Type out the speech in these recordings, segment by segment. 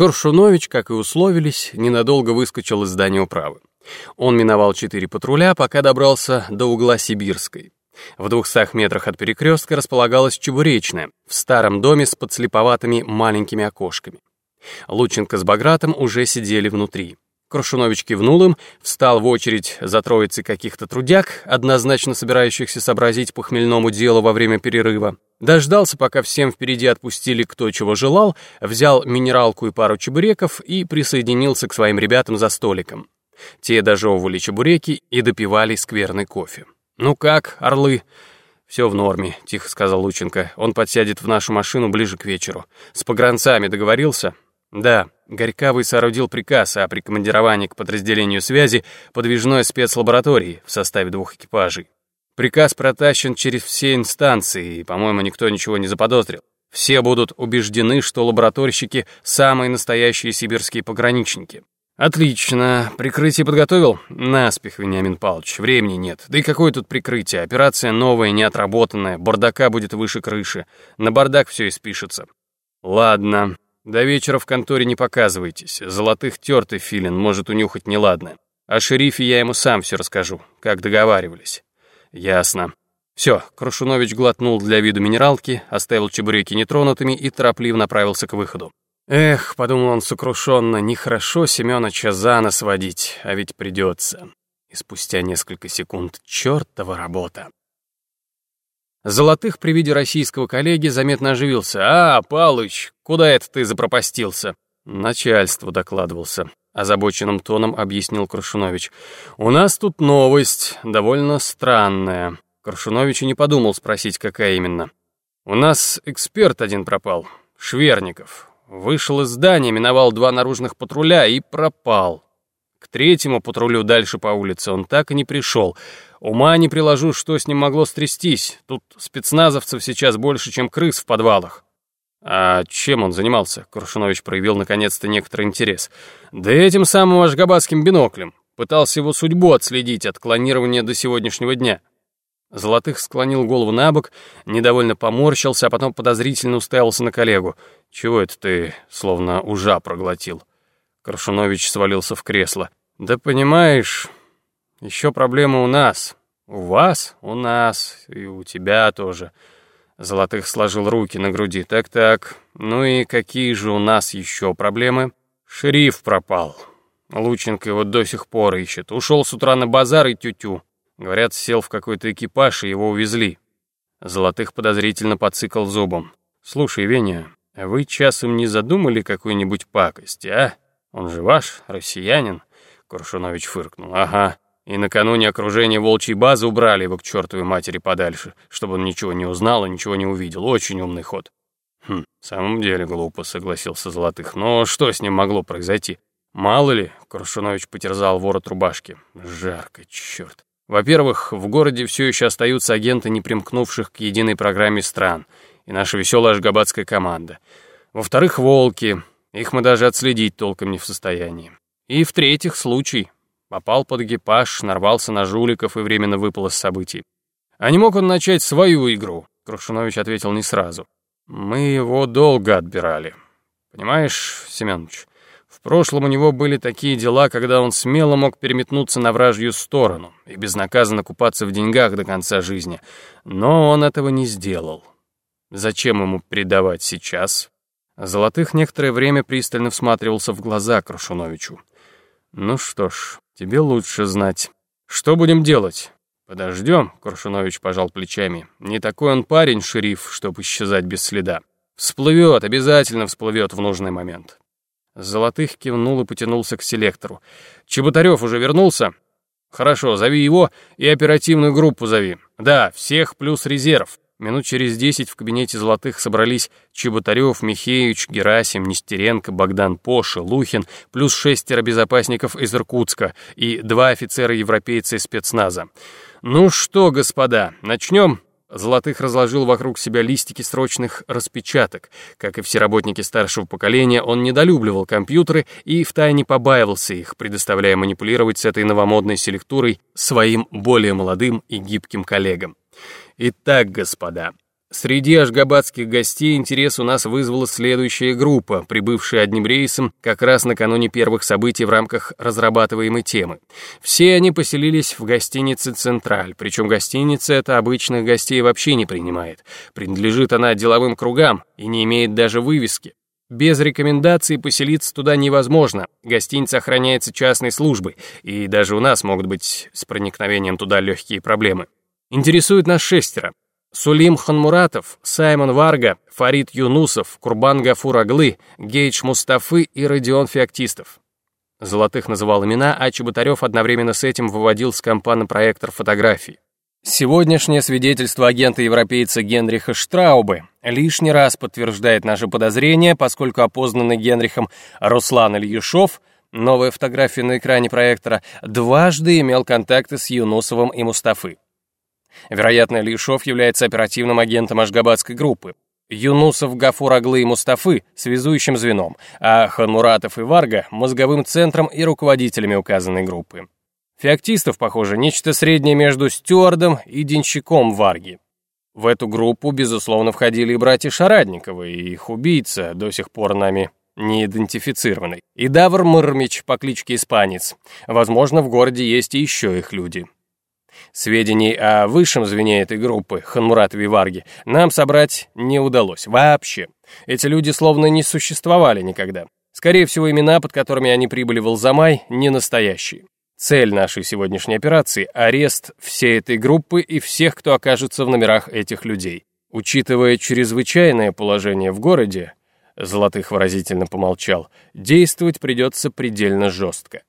Коршунович, как и условились, ненадолго выскочил из здания управы. Он миновал четыре патруля, пока добрался до угла Сибирской. В двухстах метрах от перекрестка располагалась чебуречная, в старом доме с подслеповатыми маленькими окошками. Лученко с Багратом уже сидели внутри. Крушунович кивнул им, встал в очередь за троицей каких-то трудяг, однозначно собирающихся сообразить по хмельному делу во время перерыва. Дождался, пока всем впереди отпустили кто чего желал, взял минералку и пару чебуреков и присоединился к своим ребятам за столиком. Те дожевывали чебуреки и допивали скверный кофе. «Ну как, орлы?» «Все в норме», — тихо сказал Лученко. «Он подсядет в нашу машину ближе к вечеру. С погранцами договорился?» «Да». Горьковый соорудил приказ о прикомандировании к подразделению связи подвижной спецлаборатории в составе двух экипажей. Приказ протащен через все инстанции, и, по-моему, никто ничего не заподозрил. Все будут убеждены, что лабораторщики — самые настоящие сибирские пограничники. «Отлично. Прикрытие подготовил?» «Наспех, Вениамин Павлович. Времени нет. Да и какое тут прикрытие? Операция новая, неотработанная. Бардака будет выше крыши. На бардак все и спишется». «Ладно. До вечера в конторе не показывайтесь. Золотых тертый филин может унюхать неладно. О шерифе я ему сам все расскажу, как договаривались». «Ясно». Все, Крушунович глотнул для виду минералки, оставил чебуреки нетронутыми и торопливо направился к выходу. Эх, подумал он сокрушенно, нехорошо Семёныча за нос водить, а ведь придется. И спустя несколько секунд чертова работа. Золотых при виде российского коллеги заметно оживился. «А, Палыч, куда это ты запропастился?» Начальство докладывался. Озабоченным тоном объяснил Крушунович. «У нас тут новость, довольно странная». Крушунович и не подумал спросить, какая именно. «У нас эксперт один пропал, Шверников. Вышел из здания, миновал два наружных патруля и пропал. К третьему патрулю дальше по улице он так и не пришел. Ума не приложу, что с ним могло стрястись. Тут спецназовцев сейчас больше, чем крыс в подвалах. А чем он занимался? Крушунович проявил наконец-то некоторый интерес. Да этим самым ашгабадским биноклем. Пытался его судьбу отследить от клонирования до сегодняшнего дня. Золотых склонил голову на бок, недовольно поморщился, а потом подозрительно уставился на коллегу. «Чего это ты, словно ужа проглотил?» Крашунович свалился в кресло. «Да понимаешь, еще проблема у нас. У вас, у нас, и у тебя тоже». Золотых сложил руки на груди. «Так-так, ну и какие же у нас еще проблемы?» «Шериф пропал. Лученко его до сих пор ищет. Ушел с утра на базар и тю-тю. Говорят, сел в какой-то экипаж, и его увезли. Золотых подозрительно подцикал зубом. «Слушай, Веня, а вы часом не задумали какую-нибудь пакость, а? Он же ваш, россиянин?» Куршунович фыркнул. «Ага. И накануне окружения волчьей базы убрали его к чертовой матери подальше, чтобы он ничего не узнал и ничего не увидел. Очень умный ход». «Хм, в самом деле глупо», — согласился Золотых. «Но что с ним могло произойти? Мало ли?» — Крушунович потерзал ворот рубашки. «Жарко, черт. Во-первых, в городе все еще остаются агенты, не примкнувших к единой программе стран, и наша веселая ашгабадская команда. Во-вторых, волки. Их мы даже отследить толком не в состоянии. И в-третьих, случай. Попал под экипаж, нарвался на жуликов и временно выпал из событий. А не мог он начать свою игру? Крушунович ответил не сразу. Мы его долго отбирали. Понимаешь, Семенович, в прошлом у него были такие дела, когда он смело мог переметнуться на вражью сторону и безнаказанно купаться в деньгах до конца жизни. Но он этого не сделал. Зачем ему предавать сейчас? Золотых некоторое время пристально всматривался в глаза Крушуновичу. «Ну что ж, тебе лучше знать. Что будем делать?» «Подождем», — Крушунович пожал плечами. «Не такой он парень, шериф, чтобы исчезать без следа. Всплывет, обязательно всплывет в нужный момент». Золотых кивнул и потянулся к селектору. «Чеботарев уже вернулся?» «Хорошо, зови его и оперативную группу зови. Да, всех плюс резерв». Минут через десять в кабинете Золотых собрались Чеботарев, Михеевич, Герасим, Нестеренко, Богдан Поша, Лухин, плюс шестеро безопасников из Иркутска и два офицера-европейца из спецназа. «Ну что, господа, начнем?» Золотых разложил вокруг себя листики срочных распечаток. Как и все работники старшего поколения, он недолюбливал компьютеры и втайне побаивался их, предоставляя манипулировать с этой новомодной селектурой своим более молодым и гибким коллегам. Итак, господа, Среди ашгабадских гостей интерес у нас вызвала следующая группа, прибывшая одним рейсом как раз накануне первых событий в рамках разрабатываемой темы. Все они поселились в гостинице «Централь», причем гостиница эта обычных гостей вообще не принимает. Принадлежит она деловым кругам и не имеет даже вывески. Без рекомендаций поселиться туда невозможно. Гостиница охраняется частной службой, и даже у нас могут быть с проникновением туда легкие проблемы. Интересует нас шестеро. Сулим Ханмуратов, Саймон Варга, Фарид Юнусов, Курбан Гафур Аглы, Гейдж Мустафы и Родион Феоктистов. Золотых называл имена, а Чеботарев одновременно с этим выводил с компа на проектор фотографий. Сегодняшнее свидетельство агента-европейца Генриха Штраубы лишний раз подтверждает наши подозрения, поскольку опознанный Генрихом Руслан Ильюшов, новая фотография на экране проектора, дважды имел контакты с Юнусовым и Мустафы. Вероятно, Лишов является оперативным агентом Ашгабадской группы. Юнусов, Гафур Аглы и Мустафы – связующим звеном, а Ханмуратов и Варга – мозговым центром и руководителями указанной группы. Феоктистов, похоже, нечто среднее между стюардом и денщиком Варги. В эту группу, безусловно, входили и братья Шарадниковы, и их убийца, до сих пор нами не идентифицированный, и Давр Мырмич по кличке Испанец. Возможно, в городе есть и еще их люди. Сведений о высшем звене этой группы, Ханмуратове Варги, нам собрать не удалось вообще. Эти люди словно не существовали никогда. Скорее всего, имена, под которыми они прибыли в Алзамай, не настоящие. Цель нашей сегодняшней операции – арест всей этой группы и всех, кто окажется в номерах этих людей. Учитывая чрезвычайное положение в городе, Золотых выразительно помолчал, действовать придется предельно жестко.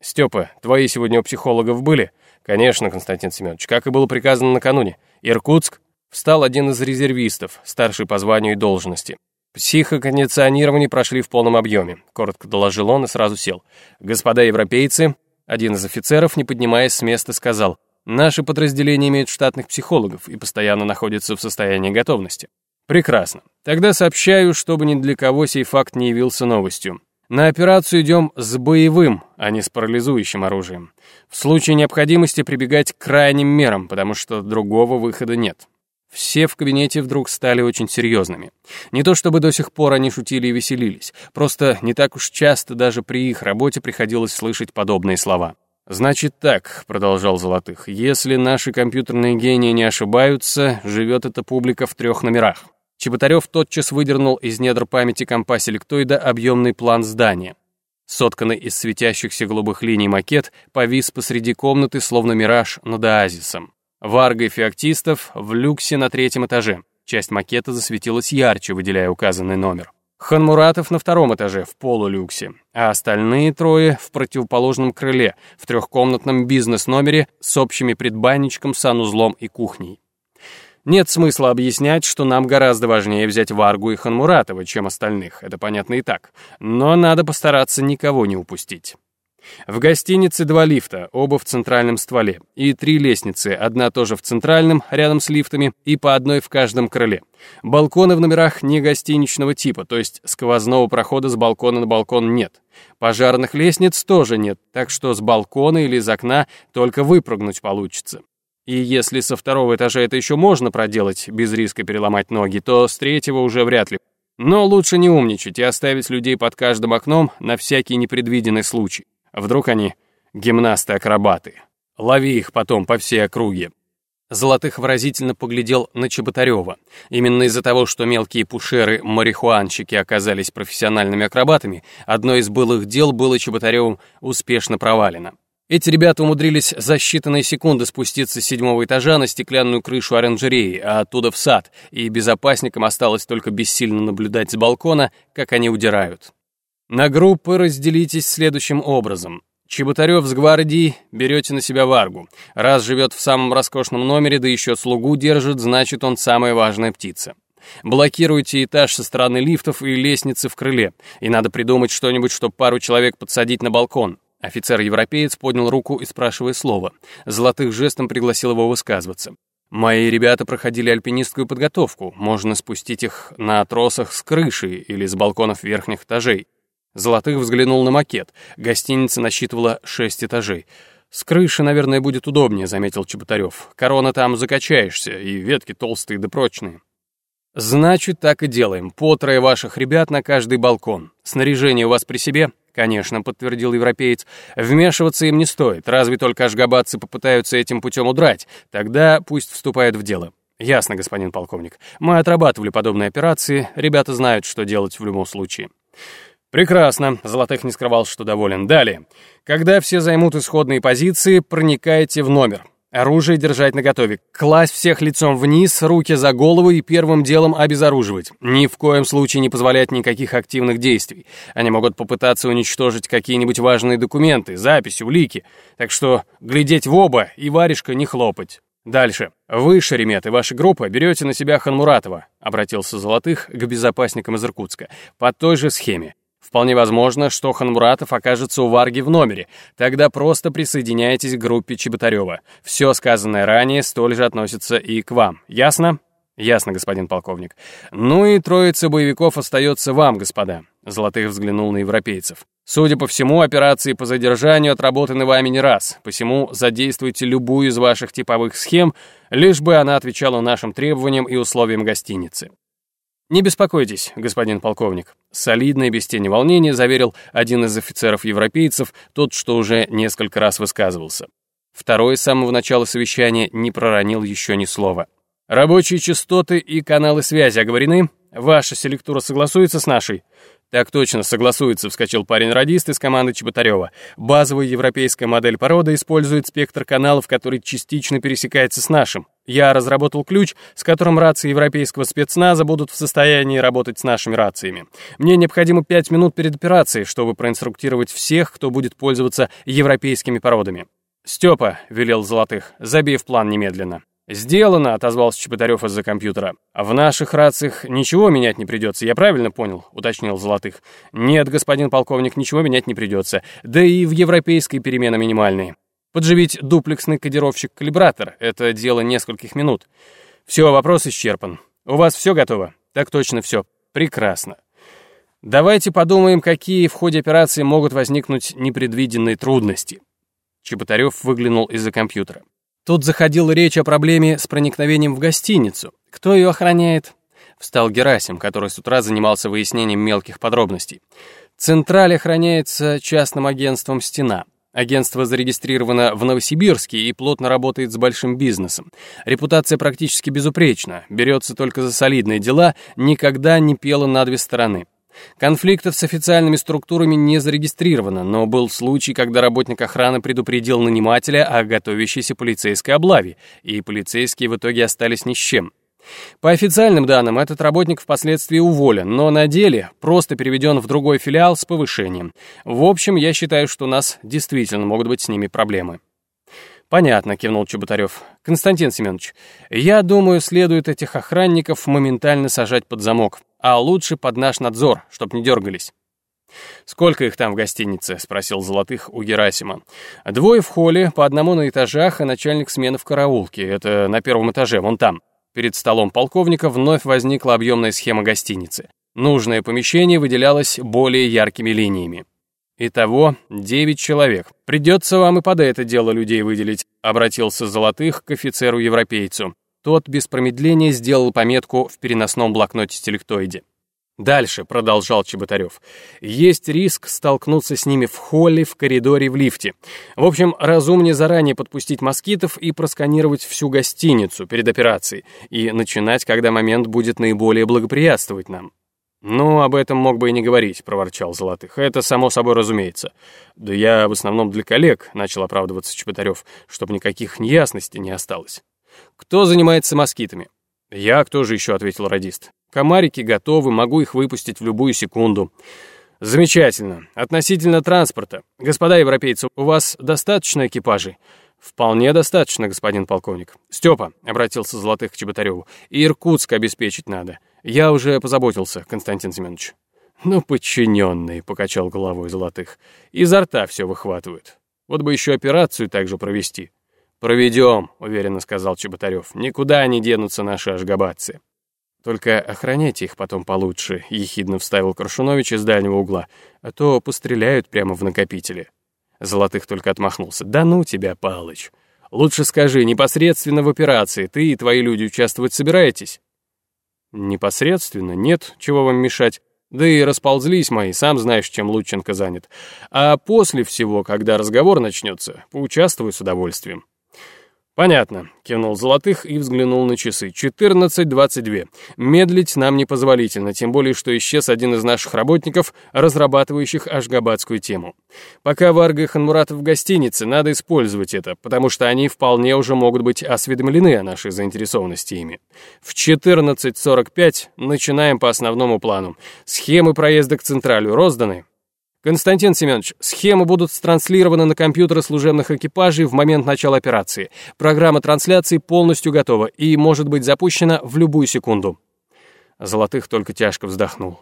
«Степа, твои сегодня у психологов были?» «Конечно, Константин Семенович, как и было приказано накануне. Иркутск встал один из резервистов, старший по званию и должности. Психокондиционирование прошли в полном объеме», — коротко доложил он и сразу сел. «Господа европейцы», — один из офицеров, не поднимаясь с места, сказал, «Наши подразделения имеют штатных психологов и постоянно находятся в состоянии готовности». «Прекрасно. Тогда сообщаю, чтобы ни для кого сей факт не явился новостью. На операцию идем с боевым, а не с парализующим оружием. В случае необходимости прибегать к крайним мерам, потому что другого выхода нет. Все в кабинете вдруг стали очень серьезными. Не то чтобы до сих пор они шутили и веселились, просто не так уж часто даже при их работе приходилось слышать подобные слова. «Значит так», — продолжал Золотых, — «если наши компьютерные гении не ошибаются, живет эта публика в трех номерах. Чеботарев тотчас выдернул из недр памяти компа селектоида объемный план здания. Сотканный из светящихся голубых линий макет повис посреди комнаты, словно мираж над оазисом. Варга и феоктистов в люксе на третьем этаже. Часть макета засветилась ярче, выделяя указанный номер. Ханмуратов на втором этаже, в полулюксе, а остальные трое в противоположном крыле, в трехкомнатном бизнес-номере с общими предбанничком, санузлом и кухней. Нет смысла объяснять, что нам гораздо важнее взять Варгу и Ханмуратова, чем остальных, это понятно и так. Но надо постараться никого не упустить. В гостинице два лифта, оба в центральном стволе, и три лестницы, одна тоже в центральном, рядом с лифтами, и по одной в каждом крыле. Балконы в номерах не гостиничного типа, то есть сквозного прохода с балкона на балкон нет. Пожарных лестниц тоже нет, так что с балкона или из окна только выпрыгнуть получится. И если со второго этажа это еще можно проделать, без риска переломать ноги, то с третьего уже вряд ли. Но лучше не умничать и оставить людей под каждым окном на всякий непредвиденный случай. Вдруг они гимнасты-акробаты. Лови их потом по всей округе. Золотых выразительно поглядел на Чеботарева. Именно из-за того, что мелкие пушеры-марихуанщики оказались профессиональными акробатами, одно из былых дел было Чеботаревым успешно провалено. Эти ребята умудрились за считанные секунды спуститься с седьмого этажа на стеклянную крышу оранжереи, а оттуда в сад, и безопасникам осталось только бессильно наблюдать с балкона, как они удирают. На группы разделитесь следующим образом. Чеботарев с гвардией берете на себя варгу. Раз живет в самом роскошном номере, да еще слугу держит, значит он самая важная птица. Блокируйте этаж со стороны лифтов и лестницы в крыле, и надо придумать что-нибудь, чтобы пару человек подсадить на балкон. Офицер-европеец поднял руку и спрашивая слово. Золотых жестом пригласил его высказываться. «Мои ребята проходили альпинистскую подготовку. Можно спустить их на тросах с крыши или с балконов верхних этажей». Золотых взглянул на макет. Гостиница насчитывала шесть этажей. «С крыши, наверное, будет удобнее», — заметил Чеботарев. «Корона там закачаешься, и ветки толстые да прочные». «Значит, так и делаем. По трое ваших ребят на каждый балкон. Снаряжение у вас при себе?» «Конечно», — подтвердил европеец. «Вмешиваться им не стоит, разве только ашгабадцы попытаются этим путем удрать. Тогда пусть вступают в дело». «Ясно, господин полковник. Мы отрабатывали подобные операции, ребята знают, что делать в любом случае». «Прекрасно», — Золотых не скрывал, что доволен. «Далее. Когда все займут исходные позиции, проникайте в номер. Оружие держать наготове. Класть всех лицом вниз, руки за голову и первым делом обезоруживать. Ни в коем случае не позволять никаких активных действий. Они могут попытаться уничтожить какие-нибудь важные документы, записи, улики. Так что глядеть в оба и варежка не хлопать. Дальше. Вы, Шеремет, и ваша группа берете на себя Ханмуратова, обратился Золотых к безопасникам из Иркутска, по той же схеме. Вполне возможно, что Ханмуратов окажется у Варги в номере. Тогда просто присоединяйтесь к группе Чеботарева. Все сказанное ранее столь же относится и к вам. Ясно? Ясно, господин полковник. Ну и троица боевиков остается вам, господа. Золотых взглянул на европейцев. Судя по всему, операции по задержанию отработаны вами не раз, посему задействуйте любую из ваших типовых схем, лишь бы она отвечала нашим требованиям и условиям гостиницы. «Не беспокойтесь, господин полковник», — солидно и без тени волнения заверил один из офицеров-европейцев, тот, что уже несколько раз высказывался. Второй с самого начала совещания не проронил еще ни слова. «Рабочие частоты и каналы связи оговорены? Ваша селектура согласуется с нашей?» «Так точно, согласуется», — вскочил парень-радист из команды Чеботарева. «Базовая европейская модель породы использует спектр каналов, который частично пересекается с нашим. Я разработал ключ, с которым рации европейского спецназа будут в состоянии работать с нашими рациями. Мне необходимо пять минут перед операцией, чтобы проинструктировать всех, кто будет пользоваться европейскими породами». «Степа», — велел Золотых, — «забей в план немедленно». «Сделано», — отозвался Чеботарев из-за компьютера. «В наших рациях ничего менять не придется, я правильно понял?» — уточнил Золотых. «Нет, господин полковник, ничего менять не придется. Да и в европейской перемена минимальные. Подживить дуплексный кодировщик-калибратор — это дело нескольких минут. Все, вопрос исчерпан. У вас все готово?» «Так точно все. Прекрасно. Давайте подумаем, какие в ходе операции могут возникнуть непредвиденные трудности». Чеботарев выглянул из-за компьютера. Тут заходила речь о проблеме с проникновением в гостиницу. Кто ее охраняет? Встал Герасим, который с утра занимался выяснением мелких подробностей. Централь охраняется частным агентством «Стена». Агентство зарегистрировано в Новосибирске и плотно работает с большим бизнесом. Репутация практически безупречна, берется только за солидные дела, никогда не пела на две стороны. Конфликтов с официальными структурами не зарегистрировано, но был случай, когда работник охраны предупредил нанимателя о готовящейся полицейской облаве, и полицейские в итоге остались ни с чем. По официальным данным, этот работник впоследствии уволен, но на деле просто переведен в другой филиал с повышением. В общем, я считаю, что у нас действительно могут быть с ними проблемы. «Понятно», — кивнул Чеботарев. «Константин Семенович, я думаю, следует этих охранников моментально сажать под замок а лучше под наш надзор, чтоб не дергались. «Сколько их там в гостинице?» — спросил Золотых у Герасима. «Двое в холле, по одному на этажах, и начальник смены в караулке. Это на первом этаже, вон там». Перед столом полковника вновь возникла объемная схема гостиницы. Нужное помещение выделялось более яркими линиями. «Итого девять человек. Придется вам и под это дело людей выделить», — обратился Золотых к офицеру-европейцу. Тот без промедления сделал пометку в переносном блокноте-селектоиде. Дальше, продолжал Чеботарев, есть риск столкнуться с ними в холле, в коридоре, в лифте. В общем, разумнее заранее подпустить москитов и просканировать всю гостиницу перед операцией и начинать, когда момент будет наиболее благоприятствовать нам. «Ну, об этом мог бы и не говорить», — проворчал Золотых. «Это само собой разумеется». «Да я в основном для коллег», — начал оправдываться Чеботарев, «чтобы никаких неясностей не осталось». «Кто занимается москитами?» «Я, кто же еще?» — ответил радист. «Комарики готовы, могу их выпустить в любую секунду». «Замечательно. Относительно транспорта. Господа европейцы, у вас достаточно экипажей?» «Вполне достаточно, господин полковник». «Степа», — обратился Золотых к Чеботареву, — «и Иркутск обеспечить надо. Я уже позаботился, Константин Семенович». «Ну, подчиненные», — покачал головой Золотых, — «изо рта все выхватывают. Вот бы еще операцию также провести. «Проведем», — уверенно сказал Чеботарев. «Никуда не денутся наши ашгабадцы». «Только охраняйте их потом получше», — ехидно вставил Крашунович из дальнего угла, «а то постреляют прямо в накопителе». Золотых только отмахнулся. «Да ну тебя, Палыч! Лучше скажи, непосредственно в операции ты и твои люди участвовать собираетесь?» «Непосредственно? Нет, чего вам мешать. Да и расползлись мои, сам знаешь, чем Лученко занят. А после всего, когда разговор начнется, поучаствую с удовольствием». «Понятно», — кивнул Золотых и взглянул на часы. «14.22. Медлить нам непозволительно, тем более, что исчез один из наших работников, разрабатывающих ашгабадскую тему. Пока Варга и Ханмуратов в гостинице, надо использовать это, потому что они вполне уже могут быть осведомлены о нашей заинтересованности ими. В 14.45 начинаем по основному плану. Схемы проезда к Централю розданы?» Константин Семенович, схемы будут транслированы на компьютеры служебных экипажей в момент начала операции. Программа трансляции полностью готова и может быть запущена в любую секунду. Золотых только тяжко вздохнул.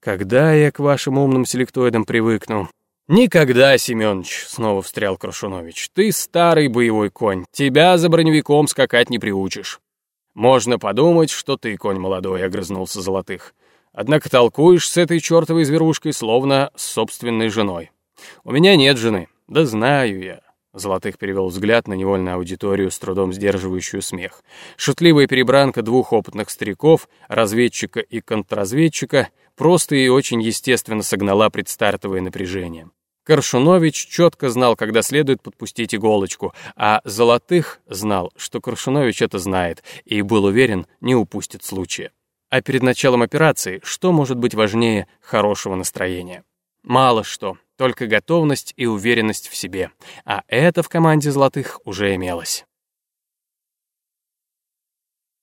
Когда я к вашим умным селектоидам привыкну? «Никогда, Семенович», — снова встрял Крушунович. «Ты старый боевой конь. Тебя за броневиком скакать не приучишь». «Можно подумать, что ты конь молодой», — огрызнулся Золотых. Однако толкуешь с этой чертовой зверушкой, словно с собственной женой. У меня нет жены. Да знаю я. Золотых перевел взгляд на невольную аудиторию, с трудом сдерживающую смех. Шутливая перебранка двух опытных стариков, разведчика и контрразведчика, просто и очень естественно согнала предстартовое напряжение. Коршунович четко знал, когда следует подпустить иголочку, а Золотых знал, что Коршунович это знает, и был уверен, не упустит случая. А перед началом операции что может быть важнее хорошего настроения? Мало что, только готовность и уверенность в себе. А это в команде «Золотых» уже имелось.